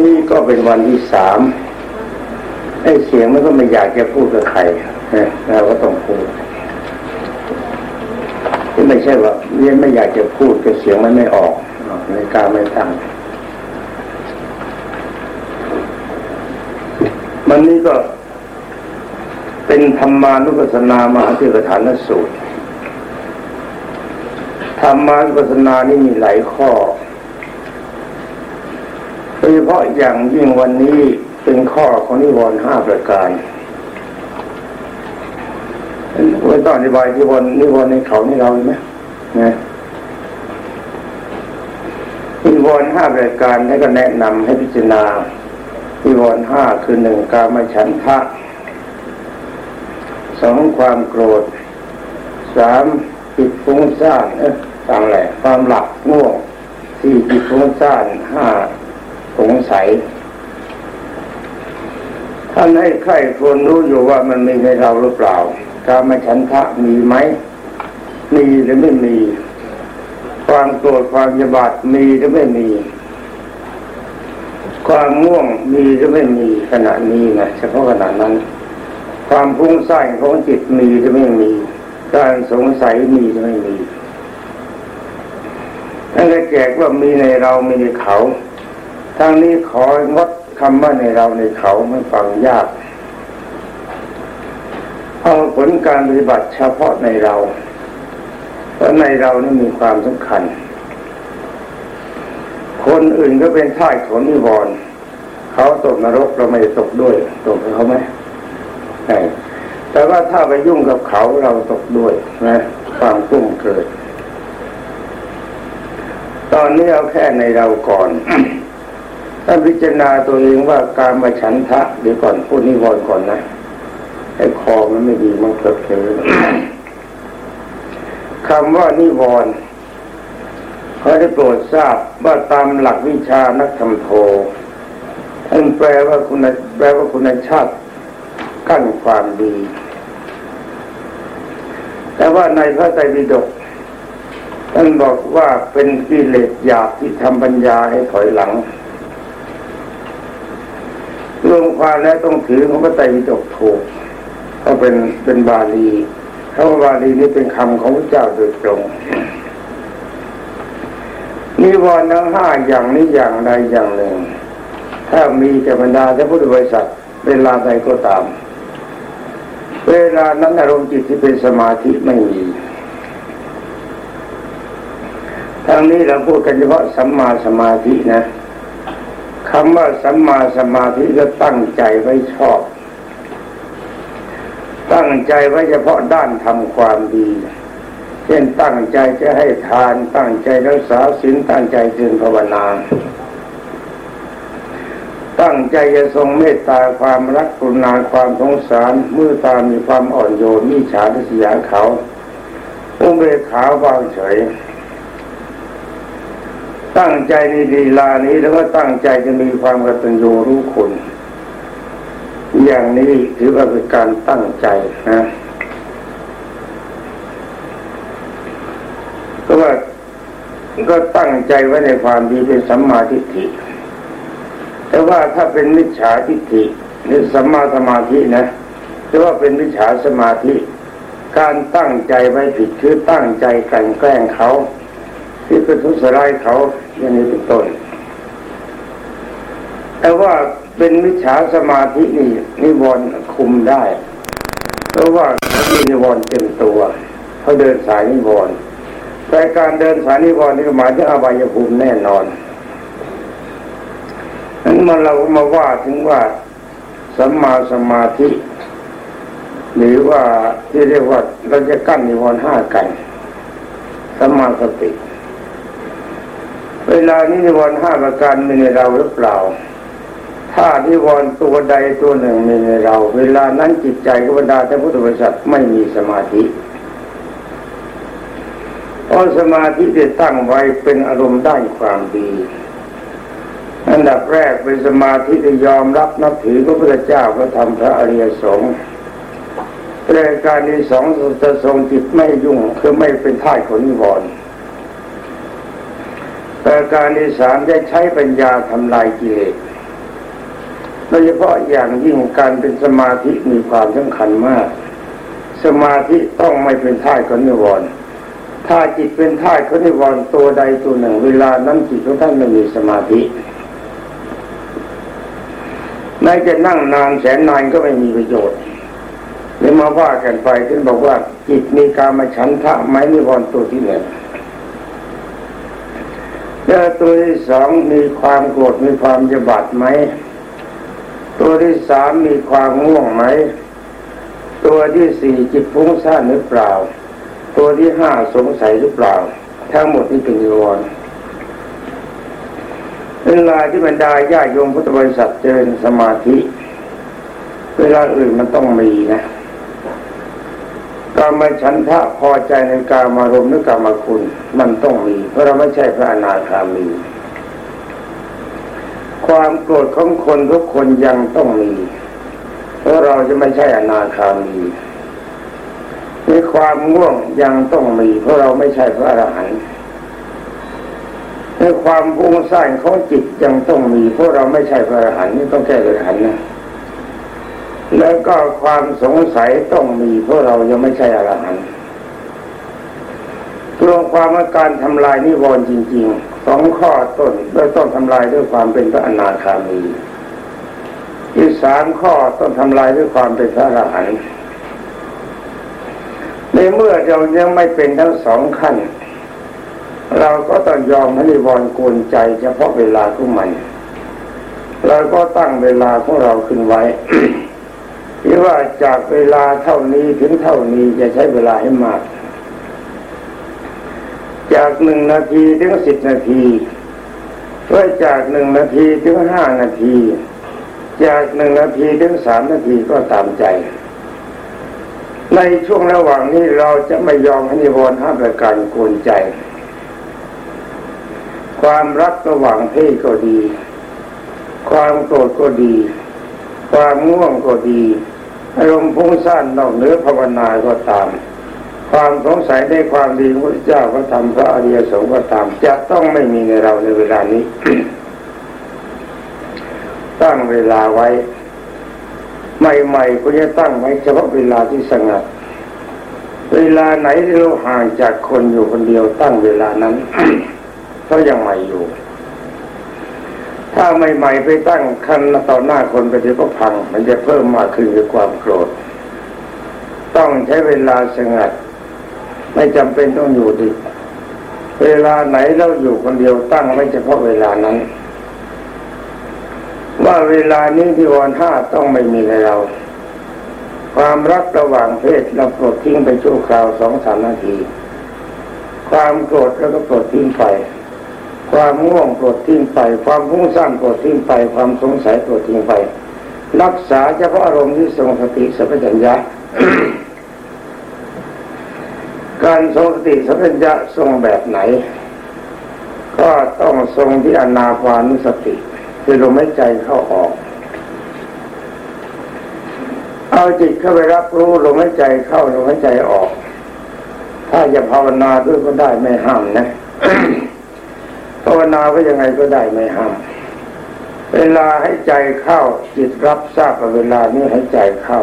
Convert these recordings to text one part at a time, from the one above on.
นี่ก็เป็นวันที่สามไอ้เสียงมันก็ไม่อยากจะพูดกับใครนะเราก็ต้องพูดที่ไม่ใช่ว่าเรียนไม่อยากจะพูดแต่เสียงมันไม่ออกในกาไม่ตั้งมันนี้ก็เป็นธรรมานุปัสสนามหาเทวฐานสูตรธรรมานุปัสสนานี่มีหลายข้อ โดยเฉพาะอย่างยิ่งวันนี้เป็นข้อของนิวรณ์ห้าประการไว้ต้องอธิบายนิวรณ์นิวรณ์ในเขานี่เราไหมนะนิวรณ์ห้าประการให้ก็แนะนำให้พิจารณานิวรณ์ห้าคือหนึ่งการมฉันทะสองความโกรธสามจิตฟุ้งซ่านเอ๊ะตามแหละความหลับง่วงสี่จิตฟุ้งซ่านห้า สงสัยท่านให้ใครควรรู้อยู่ว่ามันมีในเราหรือเปล่าการมาฉันทะมีไหมมีหรือไม่มี ความโกรธความยบาดมีหรือไม่มี ความง่วงมีหรือไม่มีขณะนี้นะเฉพาะขณะนั้น ความพุ่งสร้างของจิตมีหรือไม่มี การสงสัยมีหรือไม่มีนั่นก็แจกว่ามีในเรา มีในเขา ทางนี้ของดคำว่าในเราในเขาไม่ฟังยากเอาผลการปฏิบัติเฉพาะในเรา เพราะในเรานี่มีความสำคัญ คนอื่นก็เป็นท่ายของนิวรณ์เขาตกนรกเราไม่ตกด้วยตกเขาไหมใช่แต่ว่าถ้าไปยุ่งกับเขาเราตกด้วยนะความกุ้มเกิด ตอนนี้เอาแค่ในเราก่อน ถ้าพิจารณาตัวเองว่าการมาฉันทะเดี๋ยวก่อนพูดนิวรณ์ก่อนนะไอ้คอมันไม่ดีมันเคลิบเคลิ้คำว่านิวรณ์เขาได้โปรดทราบว่าตามหลักวิชานักธรรมโทท่านแปลว่าคุณแปลว่าคุณชาติกั้นความดี แต่ว่าในพระไตรปิฎกท่านบอกว่าเป็นกิเลสหยาบที่ทำปัญญาให้ถอยหลัง รวมความแล้วต้องถือของพระไตรปิฎกถูกเขาเป็นเป็นบาลีคำว่าบาลีนี้เป็นคำของพระเจ้าโดยตรงนิวรณ์ทั้งห้าอย่างนี้อย่างใดอย่างหนึ่ง ถ้ามีแก่บรรดาท่านพุทธบริษัทเวลาใดก็ตาม เวลานั้นอารมณ์จิตที่เป็นสมาธิไม่มีทางนี้เราพูดกันเฉพาะสัมมาสมาธินะ คำว่าสัมมาสมาธิก็ตั้งใจไว้ชอบ ตั้งใจไว้เฉพาะด้านทำความดี เช่นตั้งใจจะให้ทาน ตั้งใจรักษาศีลตั้งใจเจริญภาวนา ตั้งใจจะทรงเมตตาความรักกรุณาความสงสารมือตามีความอ่อนโยนมิฉาทิษยาเขาอุเบกขา วางเฉย ตั้งใจในดีลานี้แล้วก็ตั้งใจจะมีความกตัญญูรู้คุณ อย่างนี้ถือว่าเป็นการตั้งใจนะก็ว่าก็ตั้งใจไว้ในความดีเป็นสัมมาทิฏฐิแต่ว่าถ้าเป็นมิจฉาทิฏฐิหรือสัมมาสมาธินะหรือว่าเป็นมิจฉาสมาธิ การตั้งใจไว้ผิดคือตั้งใจกันแกล้งเขา ที่เป็นทุสร้ายเขาอย่างนี้เป็นต้นแต่ว่าเป็นมิจฉาสมาธินี่นิวรณ์คุมได้ เพราะว่าเขามีนิวรณ์เต็มตัวเขาเดินสายนิวรณ์แต่การเดินสายนิวรณ์นี่หมายถึงอบายภูมิแน่นอนนั้นมันเรามาว่าถึงว่าสัมมาสมาธิ หรือว่าที่เรียกว่าเราจะกั้นนิวรณ์ห้ากันสัมมาสติ เวลานี้นิวรณ์ห้าประการมีในเราหรือเปล่า ถ้านิวรณ์ตัวใดตัวหนึ่งมีในเรา เวลานั้นจิตใจกบรรดาแต่พุทธบริษัทไม่มีสมาธิเพราะสมาธิที่ตั้งไว้เป็นอารมณ์ด้านความดีอันดับแรกเป็นสมาธิที่ยอมรับนับถือพระพุทธเจ้าพระธรรมพระอริยสงฆ์รายการที่สองจะทรงจิตไม่ยุ่งคือไม่เป็นท่ายของนิวรณ์ การที่สามได้ใช้ปัญญาทำลายกิเลสโดยเฉพาะอย่างยิ่งการเป็นสมาธิมีความสำคัญมาก สมาธิต้องไม่เป็นท่าของนิวรณ์ถ้าจิตเป็นท่าของนิวรณ์ตัวใดตัวหนึ่ง เวลานั้นจิตของท่านไม่มีสมาธิแม้จะนั่งนานแสนนานก็ไม่มีประโยชน์หรือมาว่ากันไปท่านบอกว่าจิตมีการมาฉันทะไหมนิวรณ์ตัวที่หนึ่ง แล้วตัวที่สองมีความโกรธมีความจะบัดไหม ตัวที่สามมีความง่วงไหม ตัวที่สี่จิตฟุ้งซ่านหรือเปล่า ตัวที่ห้าสงสัยหรือเปล่า ทั้งหมดนี้เป็นนิวรณ์เวลาที่บรรดาญาโยมพุทธบริษัทเจริญสมาธิ เวลาอื่นมันต้องมีนะ การมาฉันทะพอใจในการมารมนึกกรรมคุณ มันต้องมี เพราะเราไม่ใช่พระอนาคามี ความโกรธของคนทุกคนยังต้องมี เพราะเราจะไม่ใช่อนาคามีมีความง่วงยังต้องมี เพราะเราไม่ใช่พระอรหันต์ในความพุ่งสร้างของจิตยังต้องมี เพราะเราไม่ใช่พระอรหันต์นี่ต้องแก้พระอรหันต์นะ แล้วก็ความสงสัยต้องมีเพราะเรายังไม่ใช่อรหันต์รวมความว่าการทำลายนิวรณ์จริงๆสองข้อต้นเราต้องทำลายด้วยความเป็นพระอนาคามีอีกสามข้อต้องทำลายด้วยความเป็นพระอรหันต์ในเมื่อเรายังไม่เป็นทั้งสองขั้น เราก็ต้องยอมให้นิวรณ์กวนใจเฉพาะเวลาของมันเราก็ตั้งเวลาของเราขึ้นไว้ ว่าจากเวลาเท่านี้ถึงเท่านี้จะใช้เวลาให้มาก จากหนึ่งนาทีถึงสิบนาทีเพื่อจากหนึ่งนาทีถึงห้านาที จากหนึ่งนาทีถึงสามนาทีก็ตามใจ ในช่วงระหว่างนี้เราจะไม่ยอมให้นิวรณ์ห้าประการกวนใจ ความรักระหว่างเพศก็ดี ความโกรธก็ดี ความง่วงก็ดี อารมณ์พุ่งสั้นนอกเหนือภาวนาก็ตาม ความสงสัยในความดีพระเจ้าพระธรรมพระอริยสงฆ์ก็ตาม จะต้องไม่มีในเราในเวลานี้ ตั้งเวลาไว้ใหม่ๆก็จะตั้งไว้เฉพาะเวลาที่สงัด เวลาไหนที่เราห่างจากคนอยู่คนเดียวตั้งเวลานั้นก็ยังใหม่อยู่ ถ้าใหม่ๆไปตั้งคันต่อหน้าคนไปเดี๋ยวก็พัง มันจะเพิ่มมากขึ้นด้วยความโกรธ ต้องใช้เวลาสงัด ไม่จำเป็นต้องอยู่ดึกเวลาไหนเราอยู่คนเดียวตั้งไว้เฉพาะเวลานั้น ว่าเวลานี้ที่วันห้าต้องไม่มีในเรา ความรักระหว่างเพศเราปลดทิ้งไปชั่วคราวสองสามนาที ความโกรธแล้วก็ปลดทิ้งไป ความง่วงปลดทิ้งไป ความพุ่งสร้างปลดทิ้งไป ความสงสัยปลดทิ้งไป รักษาเฉพาะอารมณ์ที่ทรงสติสัพพัญญะการทรงสติสัพพัญญะทรงแบบไหน ก็ต้องทรงที่อนาปานุสติ คือลมหายใจเข้าออก เอาจิตเข้าไปรับรู้ลมหายใจเข้าลมหายใจออก ถ้าจะภาวนาด้วยก็ได้ไม่ห้ามนะ ภาวนาก็ยังไงก็ได้ไม่ห้ามเวลาให้ใจเข้าจิตรับทราบว่าเวลานี้ให้ใจเข้า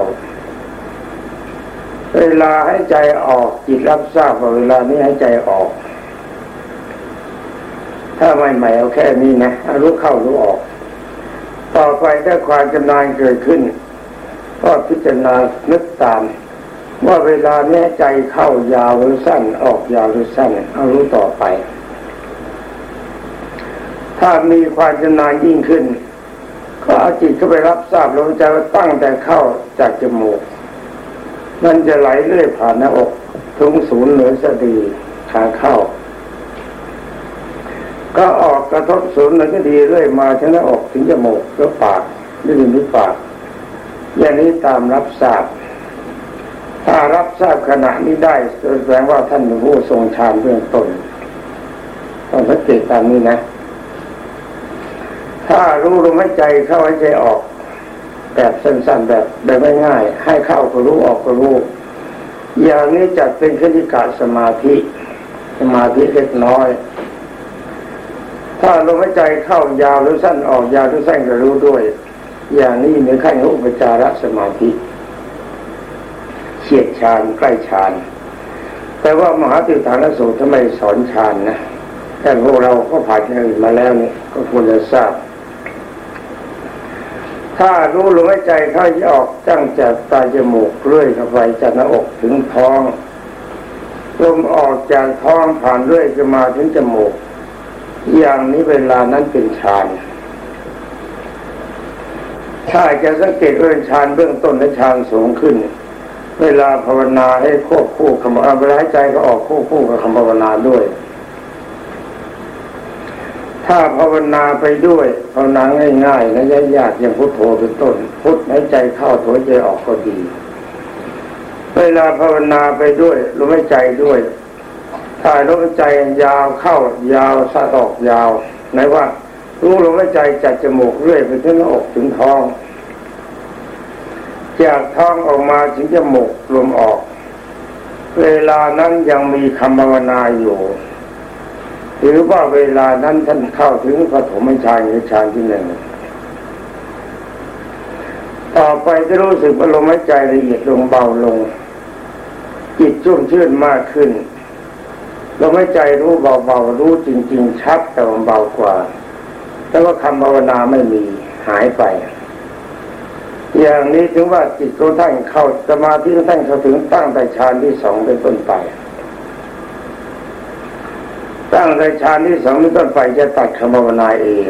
เวลาให้ใจออกจิตรับทราบว่าเวลานี้ให้ใจออก ถ้าไม่ใหม่เอาแค่นี้นะรู้เข้ารู้ออก ต่อไปถ้าความจำนานเกิดขึ้น ก็พิจารณานึกตาม ว่าเวลาแน่ใจเข้ายาวหรือสั้นออกยาวหรือสั้นเอารู้ต่อไป ถ้ามีความจำนานยิ่งขึ้น ก็เอาจิตเข้าไปรับทราบลมใจตั้งแต่เข้าจากจมูก มันจะไหลเรื่อยผ่านหน้าอกทุงศูนย์เหนือสะดือขาเข้า ก็ออกกระทบศูนย์เหนือสะดือเรื่อยมาถึงหน้าอกถึงจมูกแล้วปากนี่ถึงที่ปาก อย่างนี้ตามรับทราบ ถ้ารับทราบขณะนี้ได้แสดงว่าท่านผู้ทรงฌานเบื้องต้นต้องสังเกตตามนี้นะ ถ้ารู้ลมหายใจเข้าหายใจออก แบบสั้นๆแบบแบบง่ายๆให้เข้าก็รู้ออกก็รู้ อย่างนี้จัดเป็นคณิกาสมาธิ สมาธิเล็กน้อย ถ้าลมหายใจเข้ายาวหรือสั้นออกยาวหรือสั้นก็รู้ด้วย อย่างนี้ในขั้นองอุปจารสมาธิเฉียดฌานใกล้ฌานแต่ว่ามหาติฐานสูตรทำไมสอนฌานนะแต่พวกเราก็ผ่านอย่างอื่นมาแล้วนี่ก็ควรจะทราบ ถ้ารู้ลมหายใจเข้าออกตั้งจากตาจมูกเรื่อยเข้าไปจากหน้าอกถึงท้องลมออกจากท้องผ่านเรื่อยจะมาถึงจมูก อย่างนี้เวลานั้นเป็นฌานถ้าจะสังเกตเรื่องฌานเบื้องต้นและฌานสูงขึ้น เวลาภาวนาให้ควบคู่คำเวลาหายใจก็ออกควบคู่กับคำภาวนาด้วย ถ้าภาวนาไปด้วยภาวนาง่ายๆและยากๆอย่างพุทโธเป็นต้น พุทหายใจเข้าถอยใจออกก็ดี เวลาภาวนาไปด้วยลมหายใจด้วยถ้าลมหายใจยาวเข้ายาวสะดอกยาวไหนว่า รู้ลมหายใจจากจมูกเรื่อยไปถึงหน้าอกถึงท้อง จากท้องออกมาถึงจมูกลมออก เวลานั้นยังมีคำภาวนาอยู่ หรือว่าเวลานั้นท่านเข้าถึงปฐมฌานหรือฌานที่หนึ่งต่อไปจะรู้สึกว่าลมหายใจละเอียดลงเบาลง จิตชุ่มชื่นมากขึ้นลมหายใจรู้เบาๆรู้จริง ๆ ชัดแต่เบากว่า แต่ว่าคำภาวนาไม่มีหายไป อย่างนี้ถึงว่าจิตของท่านเข้าสมาธิของท่านเข้าถึงตั้งแต่ฌานที่สองเป็นต้นไป ตั้งแต่ฌานที่สองเป็นต้นไปจะตัดคำภาวนาเอง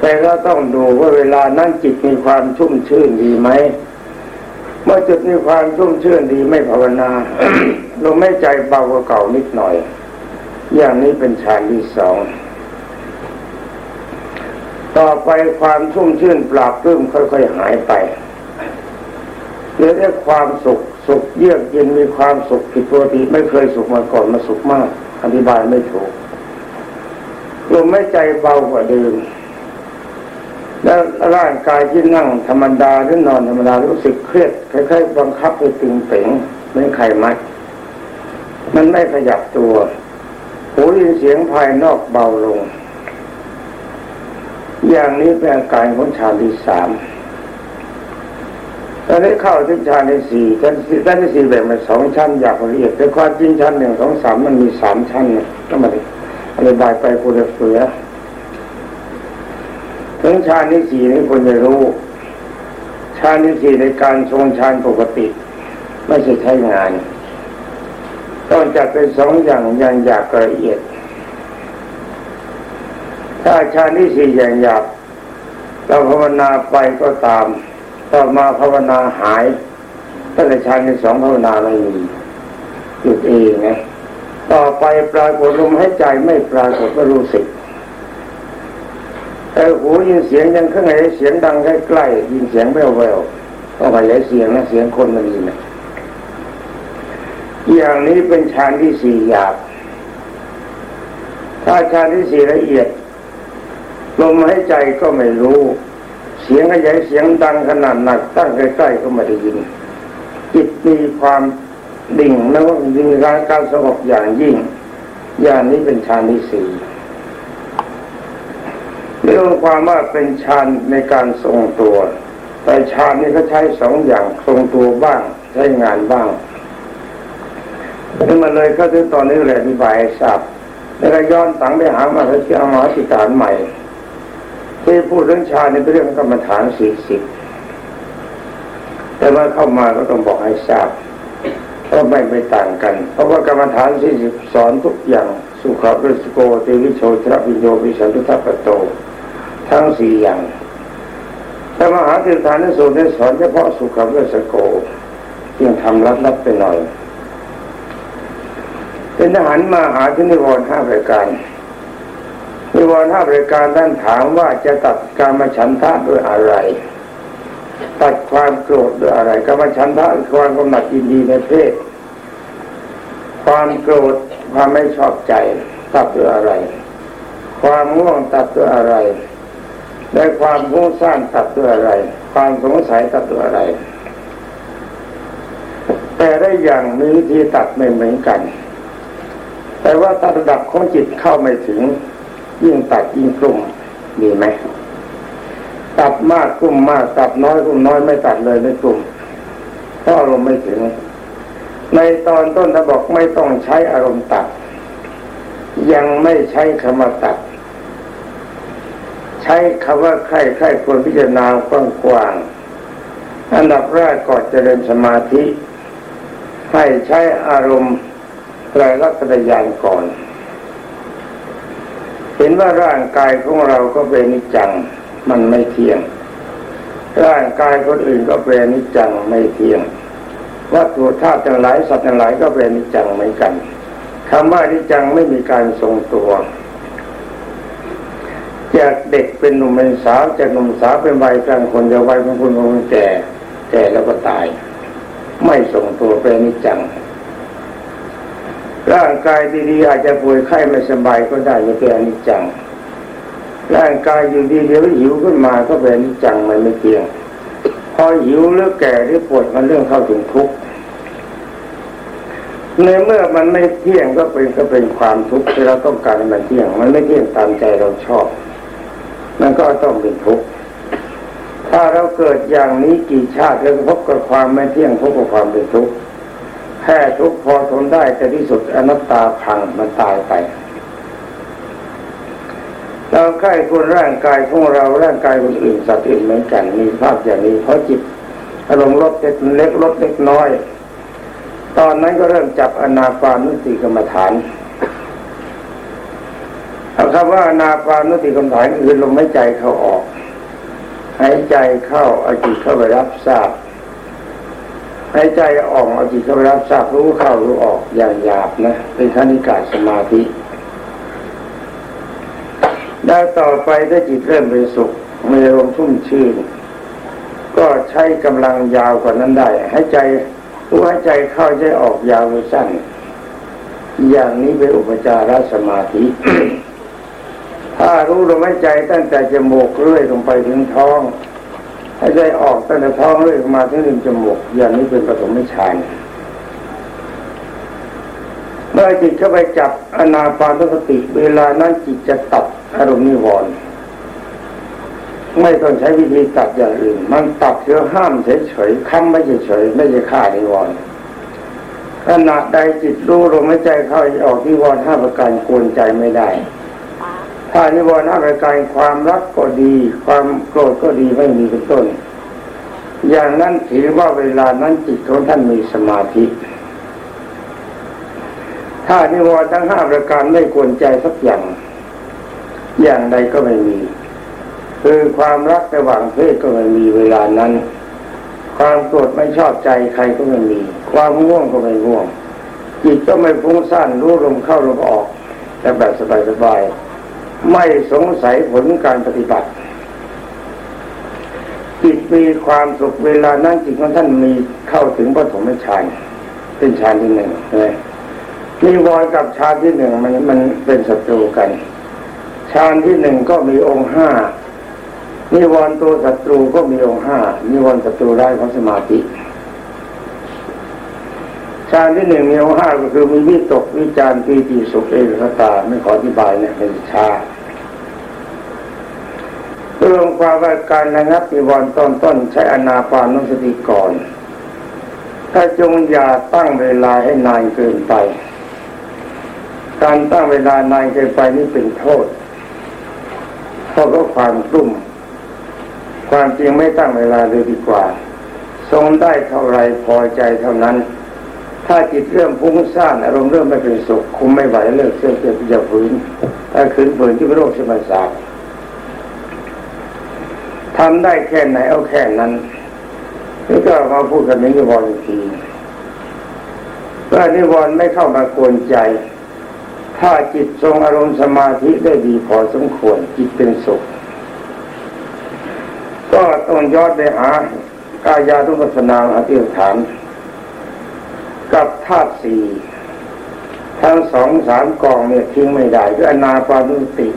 แต่ก็ต้องดูว่าเวลานั้นจิตมีความชุ่มชื่นดีไหม เมื่อจิตมีความชุ่มชื่นดีไม่ภาวนาลมไม่ใจเบากว่าเก่านิดหน่อย อย่างนี้เป็นฌานที่สองต่อไปความชุ่มชื่นปราบปลื้มค่อยๆหายไปเหลือแต่ความสุขสุขเยือกเย็นมีความสุขผิดปกติไม่เคยสุขมาก่อนมาสุขมาก อธิบายไม่ถูกลมไม่ใจเบากว่าเดิม แล้วร่างกายที่นั่งธรรมดาหรือนอนธรรมดารู้สึกเครียดคล้ายๆบังคับไปตึงเป๋งเหมือนไข่มัด มันไม่ขยับตัว หูยินเสียงภายนอกเบาลง อย่างนี้เป็นอาการของฌานที่สาม ตอนนี้เข้าถึงฌานที่สี่ชั้นชั้นที่สี่แบ่งเป็นสองชั้นอยากละเอียดแต่ความจริงชั้นหนึ่งสองสามมันมีสามชั้นก็มาอธิบายไปคุณเสือถึงฌานที่สี่นี้คนจะรู้ฌานที่สี่ในการทรงฌานปกติ ไม่ใช่ใช้งาน ต้องจัดเป็นสองอย่างอย่างอยากละเอียด ถ้าฌานที่สี่อย่างหยาบเราภาวนาไปก็ตาม ต่อมาภาวนาหายตั้งแต่ฌานที่สองภาวนาไม่มีหยุดเองนะต่อไปปรากฏลมให้ใจไม่ปรากฏไม่รู้สึกแต่หูยินเสียงยังข้างในเสียงดังใกล้ๆยินเสียงแว่วๆต้องไปเลยเสียงนะเสียงคนมันยินนะอย่างนี้เป็นฌานที่สี่หยาบถ้าฌานที่สี่ละเอียดลมหายใจก็ไม่รู้ เสียงขยายเสียงดังขนาดหนักตั้งใกล้ๆก็ไม่ได้ยิน จิตมีความดิ่งแล้วก็มีการการสงบอย่างยิ่ง อย่างนี้เป็นฌานที่สี่เรื่องความว่าเป็นฌานในการทรงตัว แต่ฌานนี่เขาใช้สองอย่างทรงตัวบ้างใช้งานบ้างนี่มาเลยก็ถึงตอนนี้เลยอธิบายทราบแล้วก็ย้อนตังไปหามาที่เอามาสิการใหม่ ที่พูดเรื่องฌานในเรื่องกรรมฐานสี่สิบแต่ว่าเข้ามาก็ต้องบอกให้ทราบก็ไม่ไปต่างกัน เพราะว่ากรรมฐานสี่สิบสอนทุกอย่างสุขภิสโกเตวิโชตระวิโยวิสันตุทัปโต ทั้งสี่อย่างแต่มหาติฐานสูตรนี้สอนเฉพาะสุขภิสโกจึงทำลัดๆไปหน่อย เป็นทหารมาหาที่นิวรณ์ห้าประการ รห้าประการท่านถามว่าจะตัดการมาฉันทะด้วยอะไร ตัดความโกรธด้วยอะไรการมาฉันทะความกำหนัดยินดีในเพศ ความโกรธความไม่ชอบใจ ตัดด้วยอะไร ความง่วงตัดด้วยอะไรและความฟุ้งซ่านตัดด้วยอะไร ความสงสัยตัดด้วยอะไร แต่ได้อย่างมีวิธีตัดไม่เหมือนกัน แต่ว่าตัดระดับของจิตเข้าไม่ถึง ยิ่งตัดยิ่งกลุ่มดีไหมตัดมากกลุ่มมากตัดน้อยกลุ่มน้อยไม่ตัดเลยไม่กลุ่มเพราะอารมณ์ไม่ถึง ในตอนต้นถ้าบอกไม่ต้องใช้อารมณ์ตัด ยังไม่ใช้คำว่าตัด ใช้คำว่าใครใครควรพิจารณากว้างๆอันดับแรกก่อนเจริญสมาธิให้ใช้อารมณ์ไตรลักษณญาณก่อน เห็นว่าร่างกายของเราก็เป็นนิจจัง มันไม่เที่ยง ร่างกายคนอื่นก็เป็นนิจจังไม่เที่ยงวัตถุธาตุทั้งหลายสัตว์ทั้งหลายก็เป็นนิจจังเหมือนกันคำว่านิจจังไม่มีการทรงตัวจากเด็กเป็นหนุ่มเป็นสาวจากหนุ่มสาวเป็นวัยกลางคนจะวัยของคนคนแก่แก่แล้วก็ตาย ไม่ทรงตัวเป็นนิจจัง ร่างกายดีๆอาจจะป่วยไข้ไม่สบายก็ได้จะเป็นอนิจจัง ร่างกายอยู่ดีเดี๋ยวหิวขึ้นมาก็เป็นอนิจจังมันไม่เที่ยง พอหิวหรือแก่หรือปวดมันเรื่องเข้าถึงทุกข์ในเมื่อมันไม่เที่ยงก็เป็นก็เป็นความทุกข์ที่เราต้องการให้มันเที่ยง มันไม่เที่ยงตามใจเราชอบ มันก็ต้องเป็นทุกข์ถ้าเราเกิดอย่างนี้กี่ชาติแล้วพบกับความไม่เที่ยงพบกับความเป็นทุกข์ แค่ทุกพอทนได้แต่ที่สุดอนัตตาพังมันตายไปเราใกล้คนร่างกายของเราร่างกายคนอื่นสัตว์อื่นเหมือนกันมีภาพอย่างนี้เพราะจิตอารมณ์ลดเล็กลดเล็กน้อย ตอนนั้นก็เริ่มจับอนาปานุสติกรรมฐานเอาคำว่าอนาปานุสติกรรมฐานคือลมหายใจเข้าออกหายใจเข้าอาจิตเข้าไปรับทราบ หายใจออกเอาจิตเข้าไปรับทราบรู้เข้ารู้ออกอย่างหยาบนะ เป็นคณิกาสมาธิแล้วต่อไปถ้าจิตเริ่มเป็นสุขมีอารมณ์ชุ่มชื่น ก็ใช้กำลังยาวกว่านั้นได้ให้ใจรู้ให้ใจเข้าใจออกยาวหรือสั้น อย่างนี้เป็นอุปจารสมาธิ ถ้ารู้ลมหายใจตั้งแต่จมูกเรื่อยลงไปถึงท้อง ให้ใจออกตั้งแต่ท้องเรื่อยมาถึงริมจมูกอย่างนี้เป็นปฐมฌานเมื่อจิตเข้าไปจับอนาปานสติ เวลานั้นจิตจะตัดอารมณ์นิวรณ์ไม่ต้องใช้วิธีตัดอย่างอื่น มันตัดเพื่อห้ามเฉยๆค้ำไม่เฉยๆไม่ใช่ฆ่านิวรณ์ขณะใดจิตรู้ลมหายใจเข้าออกนิวรณ์ห้าประการกวนใจไม่ได้ ถ้านิวรณ์ห้าประการความรักก็ดี ความโกรธก็ดีไม่มีเป็นต้น อย่างนั้นถือว่าเวลานั้นจิตของท่านมีสมาธิ ถ้านิวรณ์ทั้งห้าประการไม่กวนใจสักอย่าง อย่างใดก็ไม่มี คือความรักระหว่างเพศก็ไม่มีเวลานั้น ความโกรธไม่ชอบใจใครก็ไม่มี ความง่วงก็ไม่ง่วงจิตก็ไม่ฟุ้งซ่านรู้ลมเข้าลมออกแต่แบบสบายๆ ไม่สงสัยผลการปฏิบัติ จิตมีความสุขเวลานั้นจิตของท่านมีเข้าถึงปฐมฌานเป็นฌานที่หนึ่งเลยนิวรณ์กับฌานที่หนึ่งมันมันเป็นศัตรูกันฌานที่หนึ่งก็มีองค์ห้านิวรณ์ตัวศัตรูก็มีองค์ห้านิวรณ์ศัตรูได้ของสมาธิฌานที่หนึ่งมีองค์ห้าก็คือมีวิตกวิจารปีติสุขเอกตาไม่ขออธิบายเนี่ยเป็นชา ความว่าการระงับนิวรณ์ตอนต้นใช้อนาปานุสติก่อนถ้าจงอย่าตั้งเวลาให้นานเกินไป การตั้งเวลานานเกินไปนี่เป็นโทษเพราะก็ความกลุ่ม ความจริงไม่ตั้งเวลาเลยดีกว่า ทรงได้เท่าไรพอใจเท่านั้น ถ้าจิตเริ่มพุ่งซ่านอารมณ์เริ่มไม่เป็นสุขคุมไม่ไหวเลิกเสื่อมเสื่อมจะฝืนถ้าขืนฝืนที่เป็นโรคสมศาสตร์ ทำได้แค่ไหนเอาแค่นั้นนี่ก็มาพูดกันนี้นิวรณ์อีกทีเมื่อนิวรณ์ไม่เข้ามากวนใจ ถ้าจิตทรงอารมณ์สมาธิได้ดีพอสมควรจิตเป็นสุข ก็ต้องยอนไปหากายาทุปัสนาอธิษฐาน กับธาตุสี่ทั้งสองสามกองเนี่ยทิ้งไม่ได้คืออนาปานุติ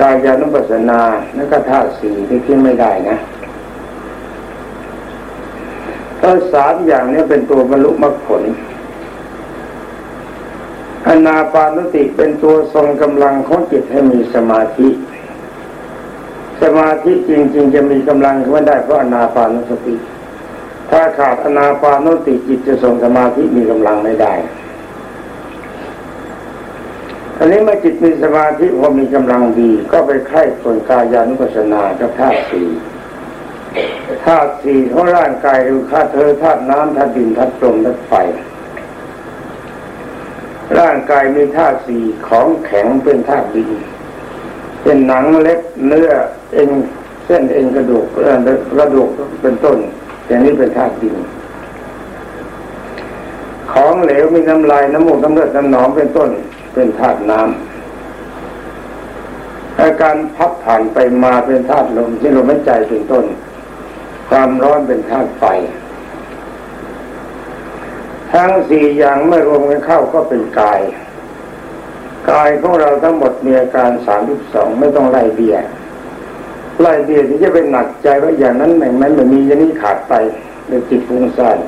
กายานุปัสสนาแล้วก็ธาตุสี่ที่ทิ้งไม่ได้นะถ้าสามอย่างนี้เป็นตัวบรรลุมรรคผลอนาปานุติเป็นตัวทรงกำลังของจิตให้มีสมาธิ สมาธิจริง ๆ จะมีกำลังขึ้นได้เพราะอนาปานุสติ ถ้าขาดอนาปานสติจิตจะส่งสมาธิมีกำลังไม่ได้ อันนี้เมื่อจิตมีสมาธิพอมีกำลังดี ก็ไปไข้ส่วนกายานุปัสสนากับธาตุสี่ธาตุสี่ของร่างกายคือธาตุเธอธาตุน้ำธาตุดินธาตุลมธาตุไฟร่างกายมีธาตุสี่ของแข็งเป็นธาตุดินเป็นหนังเล็บเนื้อเอ็นเส้นเอ็นกระดูกกระดูกเป็นต้นอย่างนี้เป็นธาตุดิน ของเหลวมีน้ำลายน้ำมูกน้ำเลือดน้ำหนองเป็นต้น เป็นธาตุน้ำอาการพับผ่านไปมาเป็นธาตุลมที่ลมหายใจเป็นต้น ความร้อนเป็นธาตุไฟ ทั้งสี่อย่างเมื่อรวมกันเข้าก็เป็นกาย กายของเราทั้งหมดมีอาการสามสิบสองไม่ต้องไล่เบี้ยไล่เบี้ยที่จะเป็นหนักใจว่าอย่างนั้นแม่งนั้นมันมีอย่างนี้ขาดไปในจิตฟุ้งซ่าน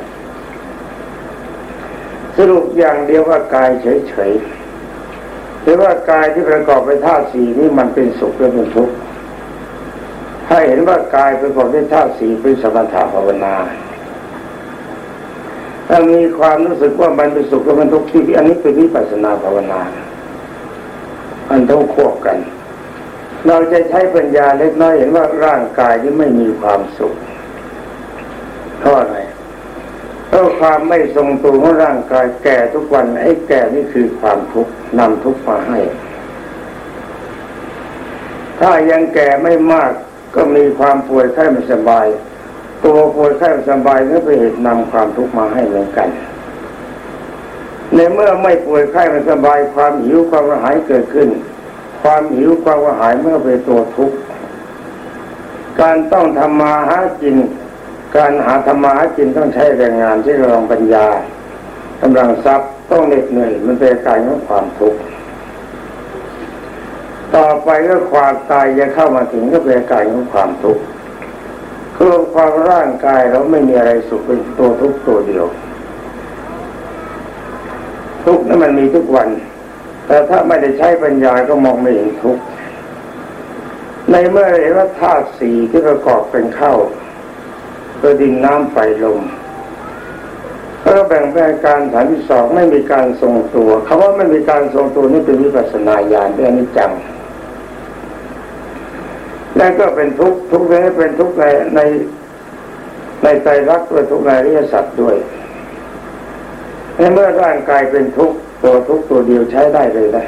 สรุปอย่างเดียวว่ากายเฉยๆ หรือว่ากายที่ประกอบไปธาตุสี่นี้มันเป็นสุขหรือเป็นทุกข์ถ้าเห็นว่ากายประกอบด้วยธาตุสี่เป็นสมถะภาวนาถ้ามีความรู้สึกว่ามันเป็นสุขหรือมันทุกข์ที่อันนี้เป็นวิปัสสนาภาวนามันต้องควบกัน เราจะใช้ปัญญาเล็กน้อยเห็นว่าร่างกายที่ไม่มีความสุขเพราะอะไรเพราะความไม่ทรงตัวของร่างกายแก่ทุกวันไอ้แก่นี่คือความทุกข์ นำทุกข์มาให้ ถ้ายังแก่ไม่มากก็มีความป่วยไข้ไม่สบาย ตัวป่วยไข้ไม่สบายนั่นเป็นเหตุนำความทุกข์มาให้เหมือนกัน ในเมื่อไม่ป่วยไข้ไม่สบาย ความหิวความกระหายเกิดขึ้น ความหิวความกระหายเมื่อเป็นตัวทุกข์การต้องทำมาหากิน การหาธรรมาหากินต้องใช้แรงงานใช้กำลังปัญญากำลังทรัพย์ ต้องเหน็ดเหนื่อยมันเป็นการของความทุกข์ต่อไปก็ความตายจะเข้ามาถึงก็เป็นการของความทุกข์คือความร่างกายเราไม่มีอะไรสุขเป็นตัวทุกตัวเดียว ทุกนั้นมันมีทุกวัน แต่ถ้าไม่ได้ใช้ปัญญาก็มองไม่เห็นทุกข์ในเมื่อเห็นว่าธาตุสี่ที่ประกอบเป็นเข้าคือดินน้ำไฟลม ก็แบ่งเป็นการฐานที่สองไม่มีการทรงตัวคำว่าไม่มีการทรงตัวนี่เป็นวิปัสสนาญาณเป็นอนิจจังนั่นก็เป็นทุกทุกนี้เป็นทุกในในในใจรักด้วยทุกในริยสัตว์ด้วยในเมื่อร่างกายเป็นทุกตัวทุกตัวเดียวใช้ได้เลยนะ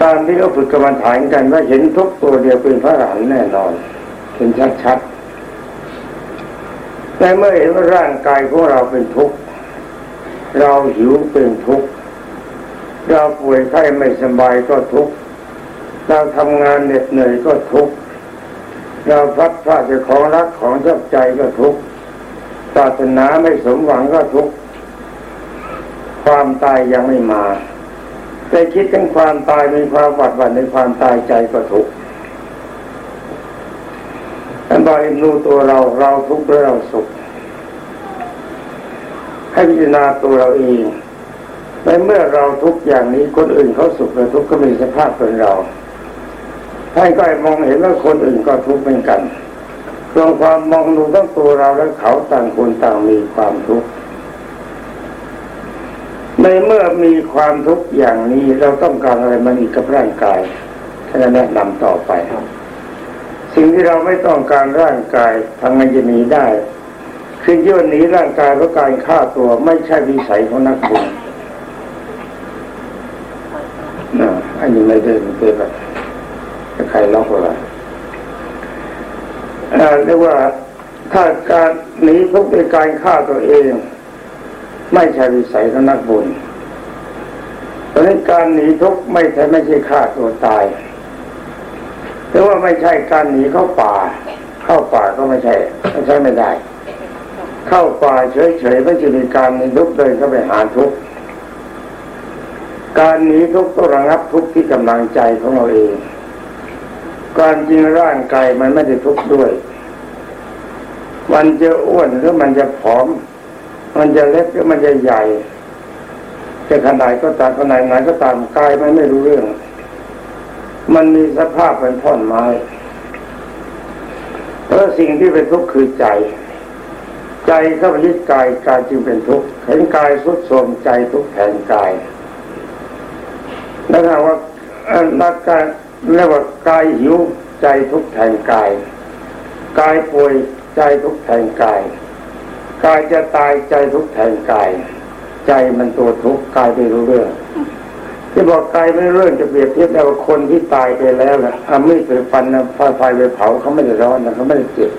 ตามที่เราฝึกกรรมฐานกันว่าเห็นทุกตัวเดียวเป็นพระอรหันแน่นอนเห็นชัด แต่เมื่อเห็นว่าร่างกายของเราเป็นทุกข์ เราหิวเป็นทุกข์ เราป่วยไข้ไม่สบายก็ทุกข์ เราทำงานเหน็ดเหนื่อยก็ทุกข์ เราพัดพลาดจากของรักของชอบใจก็ทุกข์ปรารถนาไม่สมหวังก็ทุกข์ ความตายยังไม่มาแต่คิดถึงความตายมีความหวาดหวั่นในความตายใจก็ทุกข์ ท่านบอกเห็นรู้ตัวเราเราทุกข์หรือเราสุข ให้พิจารณาตัวเราเองในเมื่อเราทุกข์อย่างนี้คนอื่นเขาสุขหรือทุกข์ก็มีสภาพเป็นเราท่านก็มองเห็นว่าคนอื่นก็ทุกข์เหมือนกันรวมความมองดูทั้งตัวเราและเขาต่างคนต่างมีความทุกข์ในเมื่อมีความทุกข์อย่างนี้เราต้องการอะไรมันอีกกับร่างกายท่านแนะนำต่อไปครับ สิ่งที่เราไม่ต้องการร่างกายทางมันจะหนีได้คือยื่นหนีร่างกายเพราะการฆ่าตัวไม่ใช่วิสัยของนักบุญนะอันนี้ไม่ได้เป็นแบบใครล็อกอะไรเรียกว่าถ้าการหนีทุกข์ในการฆ่าตัวเอง ไม่ใช่วิสัยของนักบุญเพราะนั้นการหนีทุกข์ไม่ใช่ไม่ใช่ฆ่าตัวตาย รือว่าไม่ใช่การหนีเข้าป่า เข้าป่าก็ไม่ใช่ไม่ใช่ไม่ได้ เข้าป่าเฉยๆไม่ใช่มีการหนีทุกเดินเข้าไปหาทุกข์การหนีทุกข์ต้องระงับทุกข์ที่กำลังใจของเราเอง การจริงร่างกายมันไม่ได้ทุกข์ด้วย มันจะอ้วนหรือมันจะผอม มันจะเล็กหรือมันจะใหญ่จะขนาดก็ตามขนาดไหนก็ตามกายมันไม่รู้เรื่อง มันมีสภาพเป็นท่อนไม้เพราะสิ่งที่เป็นทุกข์คือใจ ใจเข้าไปยึดกายกายจึงเป็นทุกข์เห็นกายสุดโทมใจทุกข์แทนกายแล้วถามว่านักการเรียกว่ากายหิวใจทุกข์แทนกาย กายป่วยใจทุกข์แทนกาย กายจะตายใจทุกข์แทนกาย ใจมันตัวทุกข์กายไม่รู้เรื่อง ที่บอกกายไม่เรื่องจะเปรียบเทียบได้ว่าคนที่ตายไปแล้วนะเอามีดไปฟันนะไฟไฟไปเผาเขาไม่ได้ร้อนนะเขาไม่ได้เจ็บ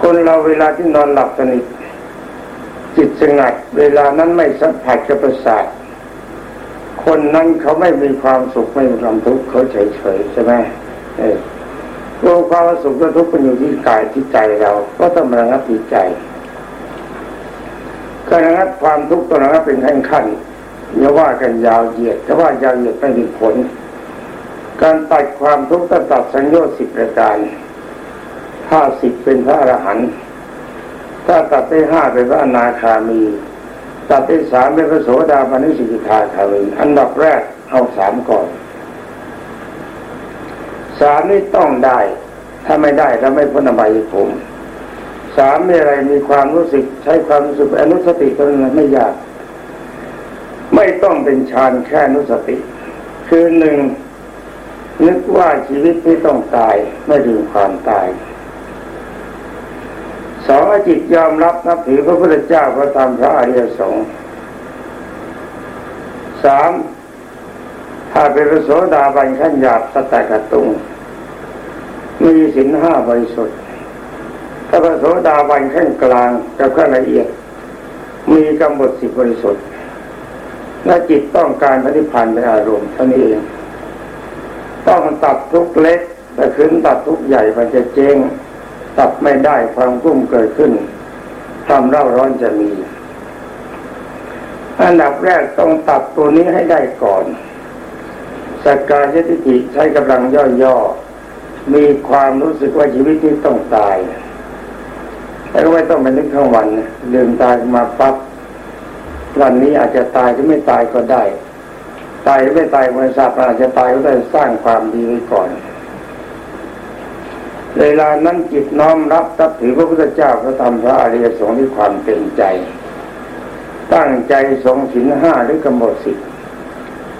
คนเราเวลาที่นอนหลับสนิทจิตสงัด เวลานั้นไม่สัมผัสกับประสาทคนนั้นเขาไม่มีความสุขไม่มีความทุกข์เขาเฉยๆใช่ไหมเออรวความสุขและทุกข์มันอยู่ที่กายที่ใจเรา ก็ต้องระงับที่ใจการระงับความทุกข์ต้องระงับเป็นขั้นขั้น อย่าว่ากันยาวเหยียดแต่ว่ายาวเหยียดไม่มีผล การตัดความทุกข์ตัดสัญญาสิบประการถ้าสิบเป็นพระอรหันต์ถ้าตัดได้ห้าเป็นพระอนาคามี ตัดได้สามเป็นพระโสดาบันสิกิทาคามีอันดับแรกเอาสามก่อนสามนี่ต้องได้ ถ้าไม่ได้เราไม่พ้นอบายภูมิสามมีอะไรมีความรู้สึกใช้ความรู้สึกอนุสติตรงนั้นไม่ยาก ไม่ต้องเป็นฌานแค่นุสติ คือหนึ่งนึกว่าชีวิตไม่ต้องตายไม่ถึงความตายสองจิตยอมรับนับถือพระพุทธเจ้าพระธรรมพระอริยสงฆ์สามถ้าเป็นพระโสดาบันขั้นหยาบสแตกตุงมีสินห้าบริสุทธิ์ถ้าพระโสดาบันขั้นกลางกับขั้นละเอียด มีกำหนดสิบบริสุทธิ์ และจิตต้องการปฏิพันธ์เป็นอารมณ์เท่านี้เองต้องตัดทุกเล็กแต่ขึ้นตัดทุกใหญ่มันจะเจ๊งตัดไม่ได้ความกุ้มเกิดขึ้นความเร่าร้อนจะมี อันดับแรกต้องตัดตัวนี้ให้ได้ก่อนสกกายทิฏฐิใช้กำลังย่อๆ มีความรู้สึกว่าชีวิตที่ต้องตายแต่ก็ไม่ต้องไปนึกทั้งวันลืมตายมาปั๊บ วันนี้อาจจะตายหรือไม่ตายก็ได้ ตายหรือไม่ตายบริษัทอาจจะตายก็ได้สร้างความดีไว้ก่อนเวลานั้นจิตน้อมรับตับถือพระพุทธเจ้าพระธรรมพระอริยสงฆ์ด้วยความเต็มใจ ตั้งใจทรงศีลห้าหรือกำหนดสิทธิ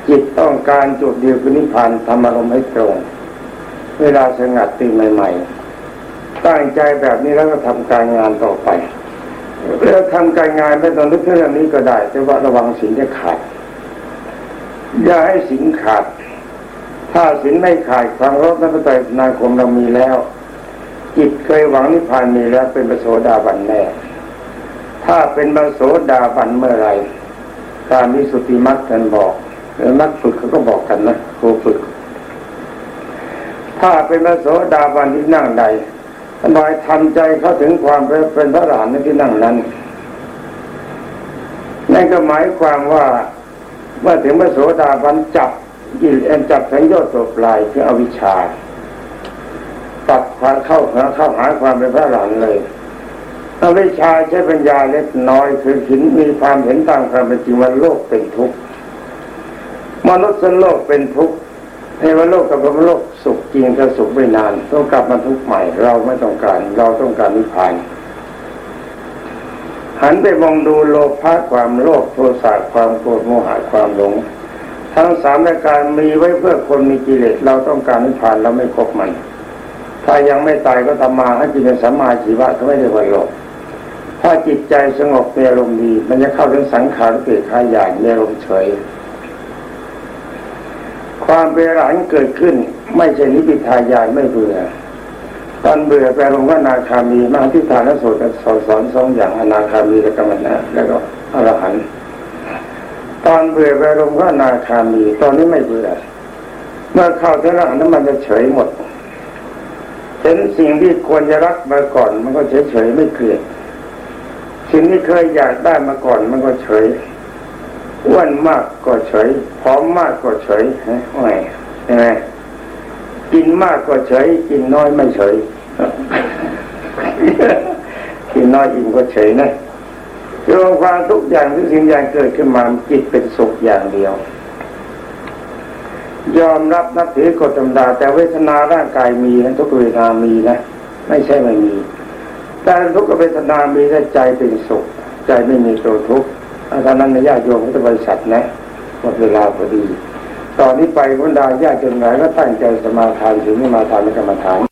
จิตต้องการจุดเดียวคือนิพพานธรรมารมให้ตรง เวลาสงัดตื่นใหม่ ๆ ตั้งใจแบบนี้แล้วก็ทำการงานต่อไป แล้วทำการงานไม่ต้องนึกเรื่องนี้ก็ได้ แต่ว่าระวังสินจะขาด อย่าให้สินขาด ถ้าสินไม่ขาดความรบนั้นไปนาคมเรามีแล้ว จิตเคยหวังนิพพานมีแล้วเป็นปโสดาบันแน่ถ้าเป็นปโสดาบันเมื่อไรการมิสุติมัตท่านบอกแล้วนักฝึกเขาก็บอกกันนะครูฝึก ถ้าเป็นปโสดาบันที่นั่งใด ท่านบอกทำใจเขาถึงความเป็นพระอรหันต์ที่นั่งนั้นนั่นก็หมายความว่าเมื่อถึงพระโสดาบันจับกิเลสจับสัญญาตัวปลายคืออวิชชาตัดความเข้าหาเข้าหาความเป็นพระหลานเลยอวิชชาใช้ปัญญาเล็กน้อยคือหินมีความเห็นตามความเป็นจริงว่าโลกเป็นทุกข์มนุษย์โลกเป็นทุกข์เทวโลกกับพรมโลก สุขจริงก็สุขไม่นานต้องกลับมาทุกข์ใหม่ เราไม่ต้องการ เราต้องการนิพพานหันไปมองดูโลภะความโลภโทสะความโกรธโมหะความหลง ทั้งสามรายการมีไว้เพื่อคนมีกิเลสเราต้องการนิพพานเราไม่ครบมัน ถ้ายังไม่ตายก็ทำมาให้จิตเป็นสัมมาชีวะก็ไม่ได้วันหลบถ้าจิตใจสงบมีอารมณ์ดี มันจะเข้าถึงสังขารเกิดขายใหญ่มีอารมณ์เฉย ความเบื่อหลานเกิดขึ้น ไม่ใช่นิพิทายานไม่เบื่อตอนเบื่อแปลลงว่านาคามีมาที่ฐานสูตรสอนสอนสองอย่างอนาคามีและกรรมนะแล้วก็อรหันต์ตอนเบื่อแปลลงว่านาคามี ตอนนี้ไม่เบื่อเมื่อเข้าถึงอรหันต์มันจะเฉยหมดเห็นสิ่งที่ควรจะรักมาก่อน มันก็เฉยเฉยไม่เกลียดสิ่งที่เคยอยากได้มาก่อน มันก็เฉยอ้วนมากก็เฉยผอมมากก็เฉยฮะไม่ใช่ไหม กินมากก็เฉย กินน้อยไม่เฉย กินน้อยอิ่มก็เฉยนะโยมความทุกอย่างทุกสิ่งอย่างเกิดขึ้นมาจิตเป็นสุขอย่างเดียว ยอมรับนับถือกฎธรรมดา แต่เวทนาร่างกายมีนะทุกเวทนามีนะ ไม่ใช่ไม่มี แต่ทุกเวทนามีแต่ใจเป็นสุข ใจไม่มีตัวทุกข์อาจารย์นั้นในญาติโยมพุทธบริษัทนะหมดเวลาพอดี ตอนนี้ไปบรรดาญาติจนไหนก็ตั้งใจสมาทานถึงไมาทานและกรรมฐาน